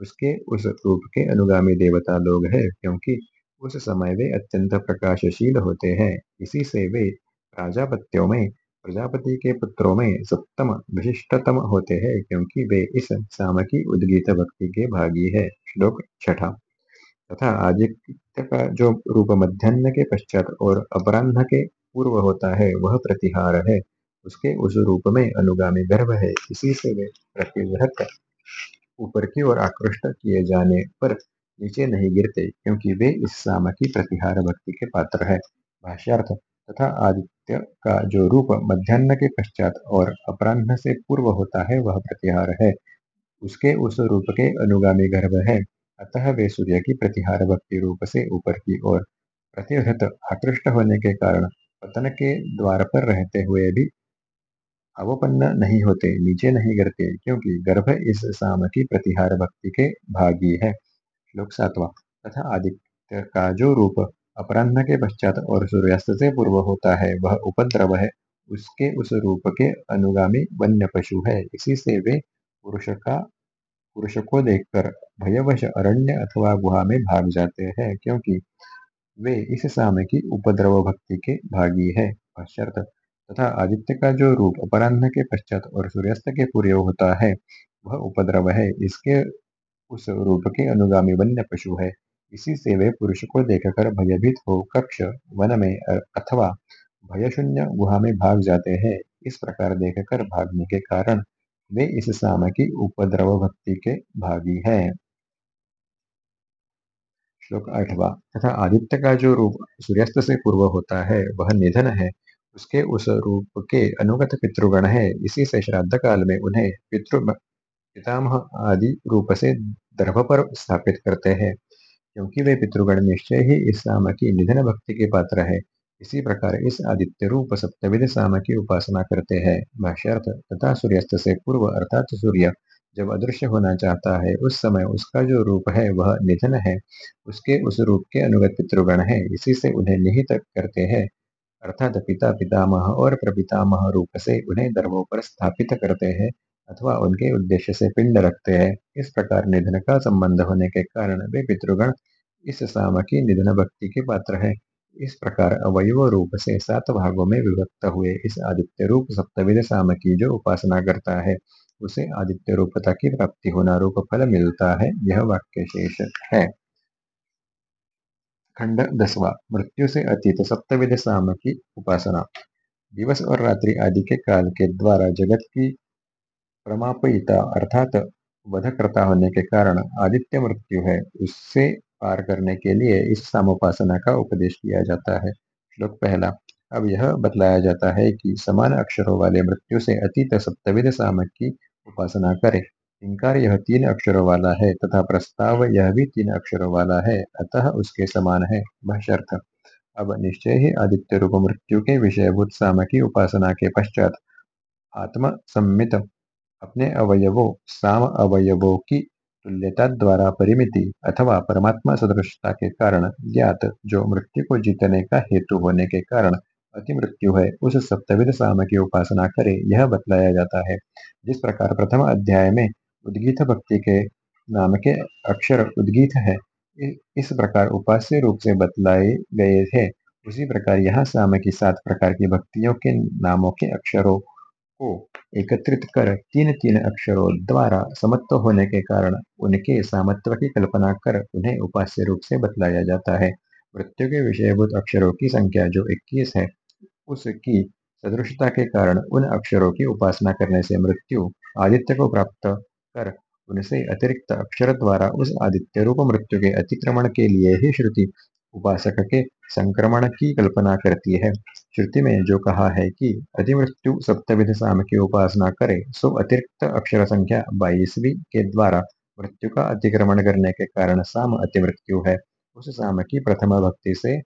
Speaker 1: उसके, उस रूप के अनुगामी देवता लोग है, क्योंकि उस समय वे अत्यंत प्रकाशशील होते हैं। इसी से वे प्राजापत्यों में, प्रजापति के पुत्रों में सप्तम विशिष्टतम होते हैं, क्योंकि वे इस सामकी उद्गीत भक्ति के भागी है। श्लोक छठा। तथा आदित्य का जो रूप मध्यान्ह के पश्चात और अपराह्न के पूर्व होता है, वह प्रतिहार है। उसके उस रूप में अनुगामी गर्भ है। इसी से वे प्रतिवृत ऊपर की ओर आकृष्ट किए जाने पर नीचे नहीं गिरते, क्योंकि वे इस साम की प्रतिहार भक्ति के पात्र है। भाष्यार्थ, तथा आदित्य का जो रूप मध्यान्ह के पश्चात और अपराह्न से पूर्व होता है, वह प्रतिहार है। उसके उस रूप के अनुगामी गर्भ है। अतः वे सूर्य की प्रतिहार भक्ति रूप से ऊपर की ओर प्रतिहत आकृष्ट होने के कारण पतन के द्वार पर रहते हुए भी अवपन्न नहीं होते, नीचे नहीं गिरते, क्योंकि गर्भ इस साम की प्रतिहार भक्ति के भागी है। श्लोक सातवा। तथा आदित्य का जो रूप अपराह्न के पश्चात और सूर्यास्त से पूर्व होता है, वह उपद्रव है। उसके उस रूप के अनुगामी वन्य पशु है। इसी से वे पुरुष का, पुरुष को देखकर भयवश अरण्य अथवा गुहा में भाग जाते हैं, क्योंकि वे इस साम की उपद्रव भक्ति के भागी है तथा आदित्य का जो रूप अपराह्न के पश्चात और सूर्यास्त के पूर्व होता है, वह उपद्रव है। इसके उस रूप के अनुगामी वन्य पशु है। इसी से वे पुरुष को देखकर भयभीत हो कक्ष वन में अथवा भयशून्य गुहा में भाग जाते हैं। इस प्रकार देखकर भागने के कारण वे इस साम की उपद्रव भक्ति के भागी है। श्लोक आठवा। तथा आदित्य का जो रूप सूर्यास्त से पूर्व होता है, वह निधन है। उसके उस रूप के अनुगत पितृगण है। इसी से श्राद्ध काल में उन्हें पितृ पितामह आदि रूप से दर्भ पर स्थापित करते हैं। क्योंकि वे पितृगण निश्चय ही इस साम की निधन भक्ति के पात्र है। इसी प्रकार इस आदित्य रूप सप्तविध साम की उपासना करते हैं। भाष्यर्थ, तथा सूर्यास्त से पूर्व अर्थात सूर्य जब अदृश्य होना चाहता है, उस समय उसका जो रूप है, वह निधन है। उसके उस रूप के अनुगत पितृगण है। इसी से उन्हें निहित करते हैं। अर्थात पिता पितामह और प्रपितामह रूप से उन्हें दर्भों पर स्थापित करते हैं अथवा उनके उद्देश्य से पिंड रखते हैं। इस प्रकार निधन का संबंध होने के कारण वे पितृगण इस साम की निधन भक्ति के पात्र है। इस प्रकार अवयव रूप से सात भागों में विभक्त हुए इस आदित्य रूप सप्तविध साम की जो उपासना करता है। उसे आदित्य रूपता की प्राप्ति होना रूप फल मिलता है। यह वाक्य शेष है। खंड दसवा, मृत्यु से अतीत सप्तविध साम की उपासना। दिवस और रात्रि आदि के काल के द्वारा जगत की प्रमापयिता अर्थात वधकर्ता होने के कारण आदित्य मृत्यु है। उससे पार करने के लिए इस सामोपासना का उपदेश किया जाता है। श्लोक पहला, अब यह बतलाया जाता है कि समान अक्षरों वाले मृत्यु से अतीत सप्तविध साम की उपासना करे। इनकार यह तीन अक्षरों वाला है तथा प्रस्ताव यह भी तीन अक्षरों वाला है, अतः उसके समान है बशर्थ अब निश्चय ही आदित्य रूप मृत्यु के विषयभूत साम की उपासना के पश्चात आत्म सम्मित अपने अवयवों, साम अवयवों की तुल्यता द्वारा परिमिति अथवा परमात्मा सदृशता के कारण ज्ञात जो मृत्यु को जीतने का हेतु होने के कारण अति मृत्यु है, उस सप्तविध साम की उपासना करे, यह बतलाया जाता है। जिस प्रकार प्रथम अध्याय में उद्गीत भक्ति के नाम के अक्षर उद्गीत है इस प्रकार उपास्य रूप से बतलाए गए थे उसी प्रकार यहाँ साम की सात प्रकार की भक्तियों के नामों के अक्षरों को एकत्रित कर तीन तीन अक्षरों द्वारा समत्व होने के कारण उनके सामत्व की कल्पना कर उन्हें उपास्य रूप से बतलाया जाता है। मृत्यु के विषयभूत अक्षरों की संख्या जो 21 है उसकी सदृशता के कारण उन अक्षरों की उपासना करने से मृत्यु आदित्य को प्राप्त कर उनसे अतिरिक्त अक्षर द्वारा उस आदित्य रूप मृत्यु के अतिक्रमण के लिए ही श्रुति उपासक के संक्रमण की कल्पना करती है। श्रुति में जो कहा है कि अधिमृत्यु सप्तविध साम की उपासना करे, सो अतिरिक्त अक्षर संख्या बाईसवीं के द्वारा मृत्यु का अतिक्रमण करने के कारण साम अतिमृत्यु है। उस साम की प्रथम भक्ति से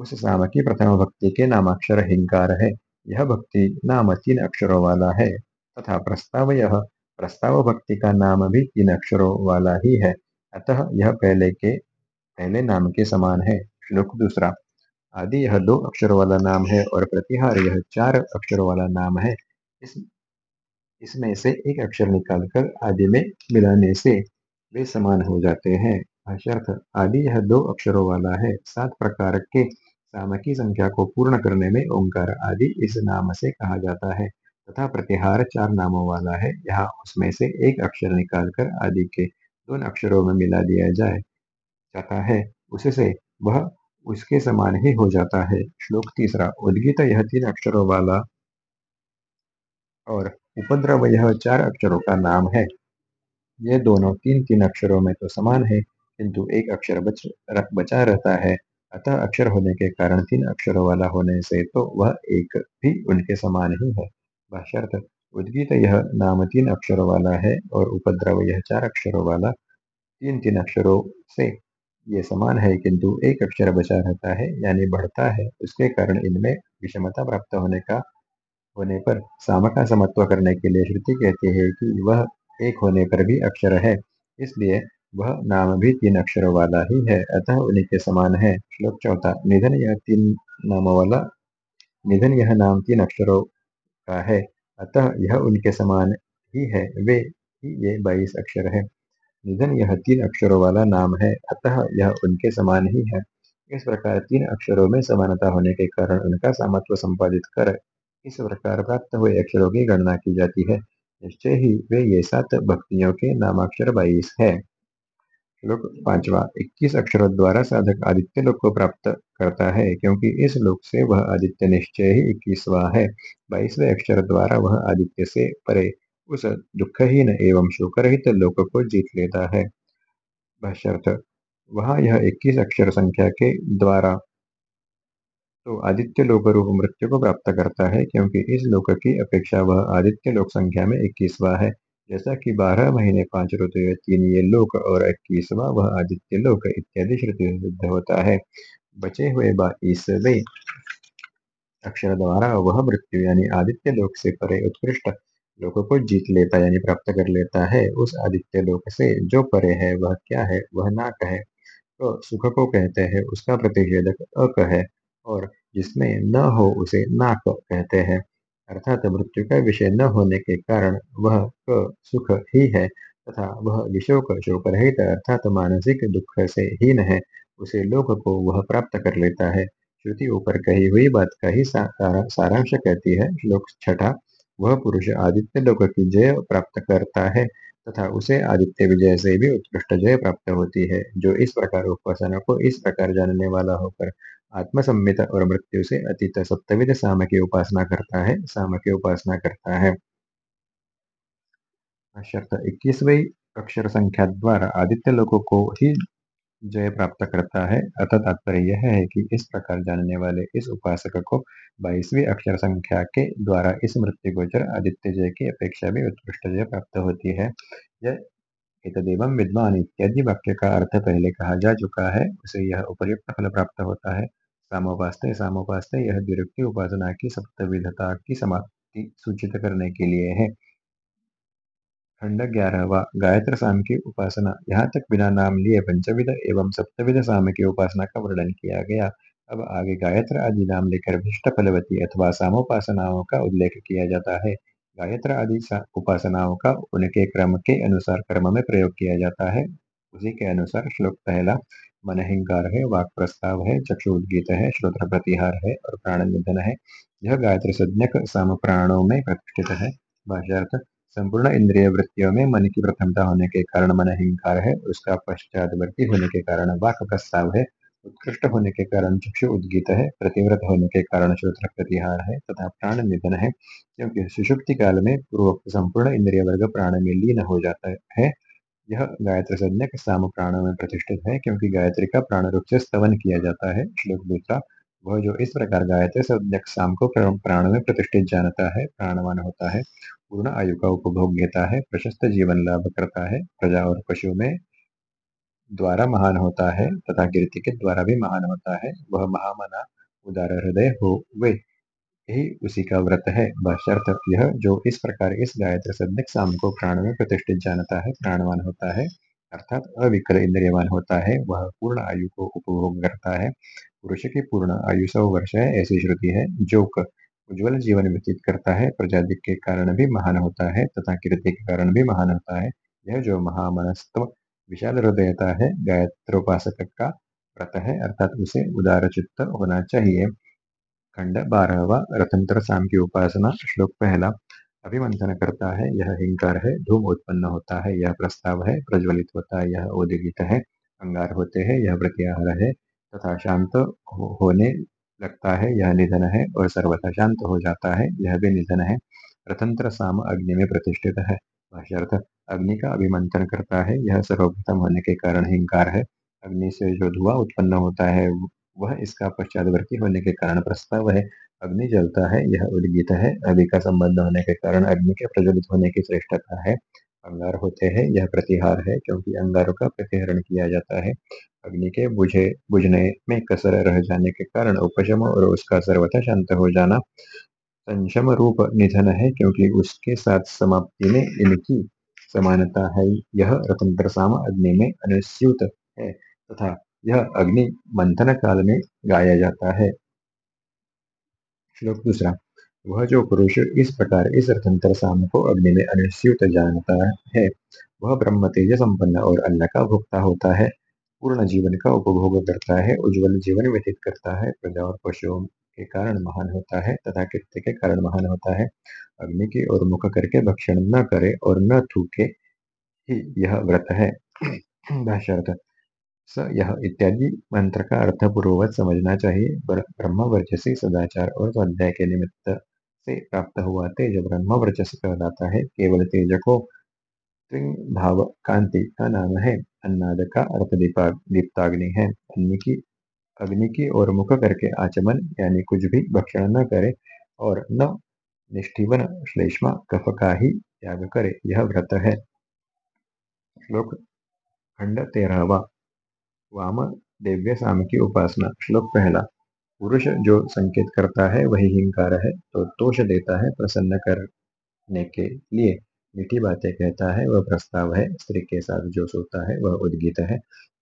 Speaker 1: उस साम की प्रथम भक्ति के नामाक्षर हिंकार है। यह भक्ति नाम तीन अक्षरों वाला है तथा प्रस्ताव यह, प्रस्ताव भक्ति का नाम भी तीन अक्षरों वाला ही है। अतः यह पहले के, पहले नाम के समान है। श्लोक दूसरा, आदि यह दो अक्षरों वाला नाम है और प्रतिहार यह चार अक्षरों वाला नाम है। इस, इसमें से एक अक्षर निकालकर आदि में मिलाने से वे समान हो जाते हैं। आदि यह दो अक्षरों वाला है। सात प्रकार के सामकी संख्या को पूर्ण करने में ओंकार आदि इस नाम से कहा जाता है। तथा प्रतिहार चार नामों वाला है। यहाँ उसमें से एक अक्षर निकालकर आदि के दोन अक्षरों में मिला दिया जाए, जाता है। उससे वह उसके समान ही हो जाता है। श्लोक तीसरा, उद्गीत यह तीन अक्षरों वाला और उपद्रव यह चार अक्षरों का नाम है। ये दोनों तीन तीन अक्षरों में तो समान है, किंतु एक अक्षर बच बचा रहता है। अतः अक्षर होने के कारण तीन अक्षरों वाला होने से तो वह एक भी उनके समान ही है। भाष्यर्थ, उद्गीत यह नाम तीन अक्षरों वाला है और उपद्रव यह चार अक्षरों वाला तीन तीन अक्षरों से ये समान है, किंतु एक अक्षर बचा रहता है, यानी बढ़ता है। उसके कारण इनमें विषमता प्राप्त होने का, होने पर साम का समत्व करने के लिए श्रुति कहती है कि वह एक होने पर भी अक्षर है। इसलिए वह नाम भी तीन अक्षरों वाला ही है, अतः उन्हीं के समान है। श्लोक चौथा, निधन यह तीन नाम वाला, निधन यह नाम तीन अक्षरों का है, अतः यह उनके समान ही है, वे ही ये बाईस अक्षर है। निधन यह तीन अक्षरों वाला नाम है, अतः यह उनके समान ही है। इस प्रकार तीन अक्षरों में समानता होने के कारण उनका सामत्व संपादित कर इस प्रकार प्राप्त हुए अक्षरों की गणना की जाती है। निश्चय ही वे ये सात भक्तियों के नामाक्षर बाईस है। श्लोक पांचवा, इक्कीस अक्षरों द्वारा साधक आदित्य लोक को प्राप्त करता है, क्योंकि इस लोक से वह आदित्य निश्चय ही इक्कीसवा है। बाईसवें अक्षर द्वारा वह आदित्य से परे, उस दुखहीन एवं शोकरहित लोक को जीत लेता है। भाष्यर्थ, वहाँ यह इक्कीस अक्षर संख्या के द्वारा तो आदित्य लोक रूप मृत्यु को प्राप्त करता है, क्योंकि इस लोक की अपेक्षा वह आदित्य लोक संख्या में इक्कीसवा है। जैसा कि बारह महीने पाँच ऋतु तीन लोक और इक्कीसवा वह आदित्य लोक इत्यादि श्रुति सिद्ध होता है। बचे हुए बाईसवे अक्षर द्वारा वह मृत्यु यानी आदित्य लोक से परे उत्कृष्ट लोक को जीत लेता यानी प्राप्त कर लेता है। उस आदित्य लोक से जो परे है, वह क्या है? वह ना कहे तो सुख को कहते हैं, उसका प्रतिषेधक अक है और जिसमें न हो उसे नाक कहते हैं। अर्थात मृत्यु का विषय न होने के कारण वह क सुख ही है तथा वह विशोक शोक रहित अर्थात मानसिक दुख से हीन है, उसे लोक को वह प्राप्त कर लेता है। श्रुति ऊपर कही हुई बात का ही सारांश कहती है। श्लोक छठा, वह पुरुष आदित्य लोक की जय प्राप्त करता है तथा उसे आदित्य विजय से भी उत्कृष्ट जय प्राप्त होती है, जो इस प्रकार उपासना को इस प्रकार जानने वाला होकर आत्मसम्मित और मृत्यु से अतीत सप्तविध साम की उपासना करता है, साम की उपासना करता है। इक्कीसवी अक्षर संख्या द्वारा आदित्य लोगों को ही जय प्राप्त करता है। अतः तात्पर्य यह है कि इस प्रकार जानने वाले इस उपासक को बाईसवीं अक्षर संख्या के द्वारा इस मृत्यु गोचर आदित्य जय की अपेक्षा भी उत्कृष्ट जय प्राप्त होती है। यह विद्वान इत्यादि वाक्य का अर्थ पहले कहा जा चुका है, उसे यह उपयुक्त फल प्राप्त होता है। सामोपास्ते सामोपास्ते, यह द्विरुक्ति उपासना की सप्तविधता की समाप्ति सूचित करने के लिए है। खंड ग्यारहवा, गायत्र साम की उपासना। यहाँ तक बिना नाम लिए पंचविध एवं सप्तविध साम की उपासना का वर्णन किया गया। अब आगे गायत्र आदि नाम लेकर विशिष्ट फलवती अथवा सामोपासनाओं का उल्लेख किया जाता है। गायत्र आदि उपासनाओं का उनके क्रम के अनुसार कर्म में प्रयोग किया जाता है। उसी के अनुसार श्लोक पहला मन हिंकार है वाक प्रस्ताव है चक्षु उद्गीत है श्रोत्र प्रतिहार है और प्राण निधन है यह गायत्री सज्ञक सम प्राणों में प्रतिष्ठित है। भाष्यार्थ संपूर्ण इंद्रिय वृत्तियों में मन की प्रथमता होने के कारण मन हिंकार है उसका पश्चातवर्ती होने के कारण वाक प्रस्ताव है उत्कृष्ट होने के कारण चक्षु उद्गीत है प्रतिव्रत होने के कारण श्रोत्र प्रतिहार है तथा प्राण निधन है क्योंकि सुषुप्ति काल में पूर्वोक्त संपूर्ण इंद्रिय वर्ग प्राण में लीन हो जाता है। यह गायत्री संज्ञक साम प्राणों में प्रतिष्ठित है, क्योंकि गायत्री का प्राण रूप से स्तवन किया जाता है। श्लोक दूसरा, वह जो इस प्रकार गायत्री संज्ञक साम को प्राण में प्रतिष्ठित जानता है, प्राणवान होता है, पूर्ण आयु का उपभोग लेता है, प्रशस्त जीवन लाभ करता है, प्रजा और पशु में द्वारा महान होता है, तथा कीर्ति के द्वारा भी महान होता है, वह महामना उदार हृदय हो वे। यही उसी का व्रत है। यह, जो इस प्रकार इस गायत्र सदनिक शाम को प्राण में प्रतिष्ठित जानता है, प्राणवान होता है, अर्थात अविकल इंद्रियवान होता है, वह पूर्ण आयु को उपभोग करता है। पुरुष की पूर्ण आयु सौ वर्ष है, ऐसी श्रुति है, जो उज्ज्वल जीवन व्यतीत करता है, प्रजाति के कारण भी महान होता है, तथा कीर्ति के कारण भी महान होता है। यह जो महामनस्त्व विशाल हृदयता है, गायत्रोपासक का व्रत है, अर्थात उसे उदार चित्त होना चाहिए। खंड बारहवा रतंत्र साम की उपासना, श्लोक पहला। अभिमंथन करता है, यह हिंकार है, धूम उत्पन्न होता है, यह प्रस्ताव है, प्रज्वलित होता है, यह उदगित है, अंगार होते हैं, यह प्रत्याहार है, तथा शांत होने लगता है, यह निधन है, और सर्वथा शांत हो जाता है, यह भी निधन है। रतंत्र साम अग्नि में प्रतिष्ठित है, भाष्यर्थ। अग्नि का अभिमंथन करता है, यह सर्वप्रथम होने के कारण हिंकार है। अग्नि से जो धुआँ उत्पन्न होता है वह इसका पश्चातवर्ती होने के कारण प्रस्ताव है, अग्नि जलता है, यह उद्गीत है। अग्नि का संबंध होने के कारण अग्नि के प्रज्वलित होने की श्रेष्ठता है। अंगार होते हैं, यह प्रतिहार है, क्योंकि अंगारों का प्रतिहरण किया जाता है। अग्नि के बुझे, बुझने में कसर रह जाने के कारण उपशम और उसका सर्वथा शांत हो जाना संशम रूप निधन है, क्योंकि उसके साथ समाप्ति में इनकी समानता है। यह रतंत्र साम अग्नि में अनुस्यूत है तथा यह अग्नि मंथन काल में गाया जाता है। श्लोक दूसरा, वह जो पुरुष इस प्रकार इस रतंत्र साम को अग्नि में अनुस्यूत जानता है, वह ब्रह्म तेज संपन्न और अन्न का भोक्ता होता है, पूर्ण जीवन का उपभोग करता है, उज्जवल जीवन व्यतीत करता है, प्रजा और पशुओं के कारण महान होता है, तथा कृत्य के कारण महान होता है। अग्नि की ओर मुख करके भक्षण न करे और न थूके ही यह व्रत है। [clears throat] स यह इत्यादि मंत्र का अर्थ पूर्ववत समझना चाहिए। ब्रह्म वर्चसी सदाचार और स्वाध्याय के निमित्त से प्राप्त हुआ तेज ब्रह्म वर्चस कहलाता है। केवल तेज को भाव कांति का नाम है। अन्नाद का अर्थ दीपा, दीप्ताग्नि है। अग्नि की अग्नि की ओर मुख करके आचमन यानी कुछ भी भक्षण न करे और न निष्ठीवन श्लेष्मा कफ का ही त्याग करे, यह व्रत है। श्लोक खंड तेरहवा। वाम दिव्य साम की उपासना। श्लोक पहला, पुरुष जो संकेत करता है, वही हिंकार है तो तोष देता है प्रसन्न करने के लिए। मीठी बातें कहता है, वह प्रस्ताव है, स्त्री के साथ जो सोता है, वह उद्गीत है।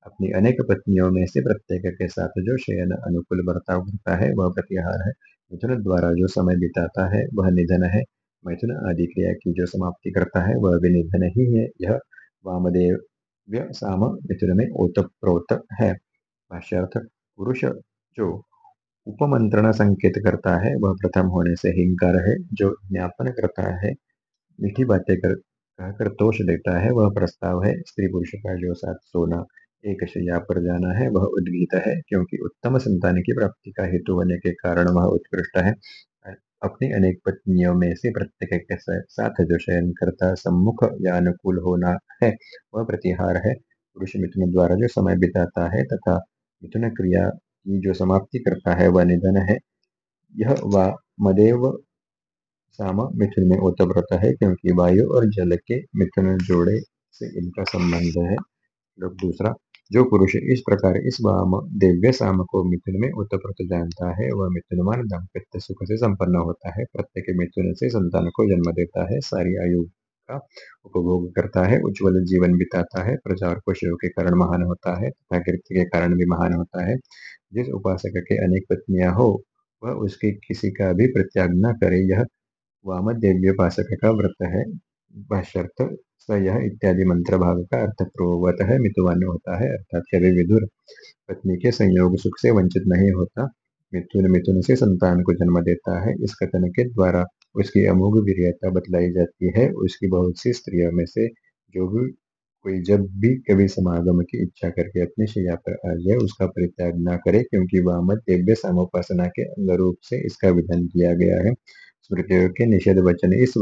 Speaker 1: अपनी अनेक पत्नियों में से प्रत्येक के साथ जो शयन अनुकूल बर्ताव करता है, वह प्रतिहार है। मिथुन द्वारा जो समय बिताता है, वह निधन है। मैथुन आदि क्रिया की जो समाप्ति करता है, वह भी निधन ही है। यह वामदेव साम मिथुन में ओतप्रोत है। भाष्यार्थ, पुरुष जो उपमंत्रण संकेत करता है, वह प्रथम होने से हिंकार है। जो ज्ञापन करता है, मीठी बातें कर, कहकर तोष देता है, वह प्रस्ताव है। स्त्री पुरुष का जो साथ सोना, एक शैया पर जाना है, वह उद्गीत है, क्योंकि उत्तम संतान की प्राप्ति का हेतु होने के कारण वह उत्कृष्ट है। अपनी अनेक पत्नियों में से प्रत्येक के साथ जो शयन करता सम्मुख या अनुकूल होना है, वह प्रतिहार है। पुरुष मिथुन द्वारा जो समय बिताता है तथा मिथुन क्रिया की जो समाप्ति करता है, वह निधन है। यह व मदेव साम मिथुन में ओतव्रत है, क्योंकि वायु और जल के मिथुन जोड़े से इनका संबंध है। लोग दूसरा जो पुरुष इस प्रकार इस वाम दिव्य साम को मिथुन में उत्तप्रत जानता है, वह मिथुनमान दाम्पत्य सुख से संपन्न होता है। प्रत्येक मिथुन से संतान को जन्म देता है, सारी आयु का उपभोग करता है, उज्ज्वल जीवन बिताता है प्रजा और पशुओं के कारण महान होता है, तथा कृत्य के कारण भी महान होता है। जिस उपासक के अनेक पत्नियाँ हो, वह उसके किसी का भी प्रत्याग न करे। यह वाम देव्योपासक का व्रत है। यह इत्यादि मंत्र भाग का अर्थ प्रोवत है मितुवान होता है, अर्थात कभी विदुर पत्नी के संयोग सुख से वंचित नहीं होता। मिथुन मिथुन से संतान को जन्म देता है। इस कथन के द्वारा उसकी अमोघ वीरियता बतलाई जाती है। उसकी बहुत सी स्त्रियों में से जो भी कोई जब भी कभी समागम की इच्छा करके अपने शैया पर आ जाए, उसका परित्याग न करे, क्योंकि वह दिव्य सामोपासना के अंग रूप से इसका विधान किया गया है। स्मृतियों के निषेध वचन इस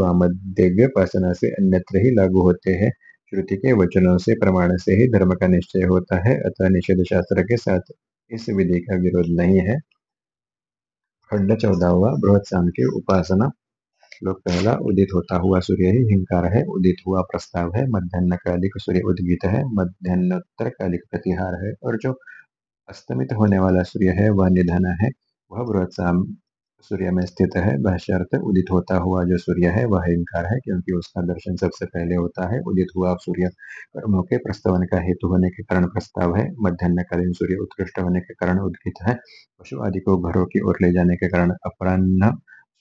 Speaker 1: दिव्य उपासना से अन्यत्र ही लागू होते हैं। श्रुति के वचनों से, प्रमाण से ही धर्म का निश्चय होता है, अतः निषेध शास्त्र के साथ इस विधि का विरोध नहीं है। खंड चौदहवा बृहत शाम की उपासना। श्लोक पहला, उदित होता हुआ सूर्य ही हिंकार है, उदित हुआ प्रस्ताव है मध्यान्ह कालिक सूर्य उद्गीत है मध्यान्होत्तर कालिक प्रतिहार है, और जो अस्तमित होने वाला सूर्य है, वह निधन है। वह बृहत सूर्य में स्थित है भाष्यार्थ उदित होता हुआ जो सूर्य है, वह हिंकार है, क्योंकि उसका दर्शन सबसे पहले होता है, उदित हुआ सूर्य कर्मों के प्रस्तावन का हेतु होने के कारण प्रस्ताव है मध्यान्हकालीन सूर्य उत्कृष्ट होने के कारण उद्गित है, पशु आदि को घरों की ओर ले जाने के कारण अपराह्न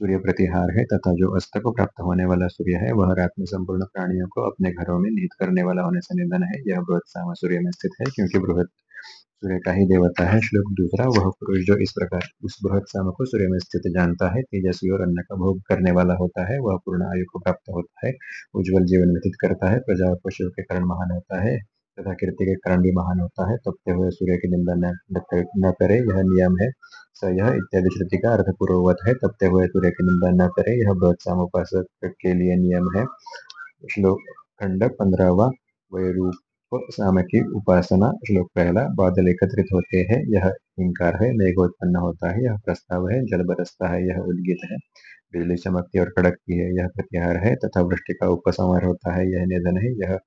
Speaker 1: सूर्य प्रतिहार है, तथा जो अस्त को प्राप्त होने वाला सूर्य है, वह रात में संपूर्ण प्राणियों को अपने घरों में निहित करने वाला होने से निधन है, यह साम सूर्य में स्थित है, क्योंकि बृहत सूर्य का ही देवता है, श्लोक दूसरा, वह पुरुष जो इस प्रकार उस बृहत साम को सूर्य में स्थित जानता है, तेजस्वी और अन्न का भोग करने वाला होता है, वह पूर्ण आयु को प्राप्त होता है, उज्जवल जीवन व्यतीत करता है, प्रजा और पशुओं के कारण महान होता है, तथा कीर्ति के कारण भी महान होता है, तपते हुए सूर्य की निंदा न करे यह नियम है, स यह इत्यादि श्रुति का अर्थ पूर्ववत है, तपते हुए सूर्य की निंदा न करे, यह बहुत साम उपासक के लिए नियम है, श्लोक खंड पंद्रहवा, वैरूप साम की उपासना, श्लोक पहला, बादल एकत्रित होते हैं, यह हिंकार है, मेघ उत्पन्न होता है, यह प्रस्ताव है, जल बरसता है, यह उद्गित है, बिजली चमकती और कड़कती है, यह प्रतिहार है, तथा वृष्टि का उपसंहार होता है, यह निधन है, यह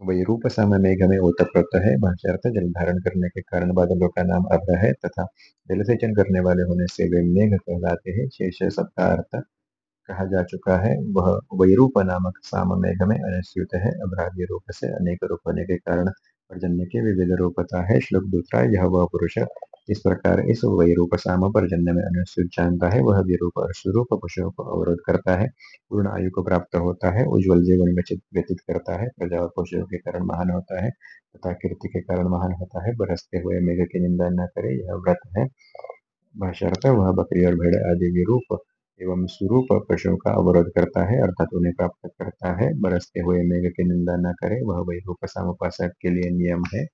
Speaker 1: वही रूप समय मेघ में ओतप्रोत है, भाष्यार्थ, जल धारण करने के कारण बादलों का नाम अभ्र है, तथा जल सेचन करने वाले होने से वे मेघ कहलाते हैं, शेष सबका अर्थ कहा जा चुका है, वह वैरूप नामक साम मेघ में अनुस्यूत है। अभ्रागी रूप से अनेक रूप होने के कारण पर्जन्य के विविध रूपता है। श्लोक दूसरा, यह वह पुरुष इस प्रकार इस वैरूप साम पर्जन्य में अनुसूत जानता है। वह विरूप और स्वरूप पशुओं को अवरोध करता है, पूर्ण आयु को प्राप्त होता है, उज्जवल जीवन में व्यतीत करता है, प्रजा और पशुओं के कारण महान होता है तथा कीर्ति के कारण महान होता है। बरसते हुए मेघ की निंदा न करे, यह व्रत है। भाषार्थ वह बकरी और भेड़ आदि विरूप एवं स्वरूप पशुओं का अवरोध करता है, अर्थात उन्हें प्राप्त करता है। बरसते हुए मेघ की निंदा न करे, वह रूप सामुपासक के लिए नियम है।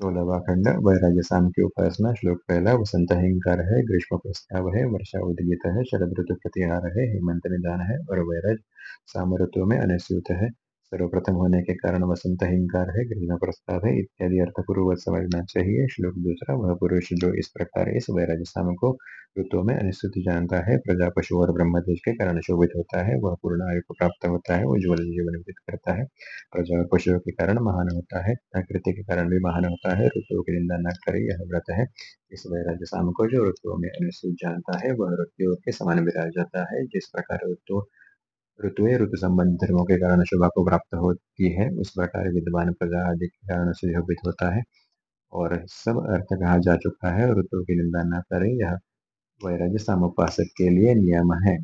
Speaker 1: सोलहवा खंड वैराग्य शाम की उपासना, श्लोक पहला, वसंत हिंकार है, ग्रीष्म प्रस्ताव है, वर्षा उद्गीत है, शरद ऋतु प्रतिहार है, हेमंत निदान है, और वैराज साम ऋतु में अनस्यूत है। सर्वप्रथम होने के कारण वसंत हिंकार है गृह प्रस्ताव है, इत्यादि अर्थ पूर्वक समझना चाहिए। श्लोक दूसरा, वह पुरुष जो इस प्रकार इस साम को ऋतु में अनिश्चित जानता है, प्रजा, पशु और ब्रह्म देश के कारण शोभित होता है, वह पूर्ण आयु को प्राप्त होता है, उज्ज्वल जीवन व्यतीत करता है, प्रजा और पशुओं के कारण महान होता है प्रकृति के कारण भी महान होता है, ऋतुओं की निंदा न करे, यह व्रत है। इस साम को जो ऋतुओं में अनिश्चित जानता है, वह ऋतुओं के समान विराज जाता है, जिस प्रकार ऋतु ऋतु ऋतु संबंध धर्मों के कारण शोभा को प्राप्त होती है। उस प्रकार विद्वान प्रजा आदि के कारण सुशोभित होता है और सब अर्थ कहा जा चुका है ऋतु की निंदा न करे। यह वैराग्य समुपासक के लिए नियम है।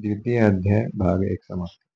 Speaker 1: द्वितीय अध्याय भाग एक समाप्त।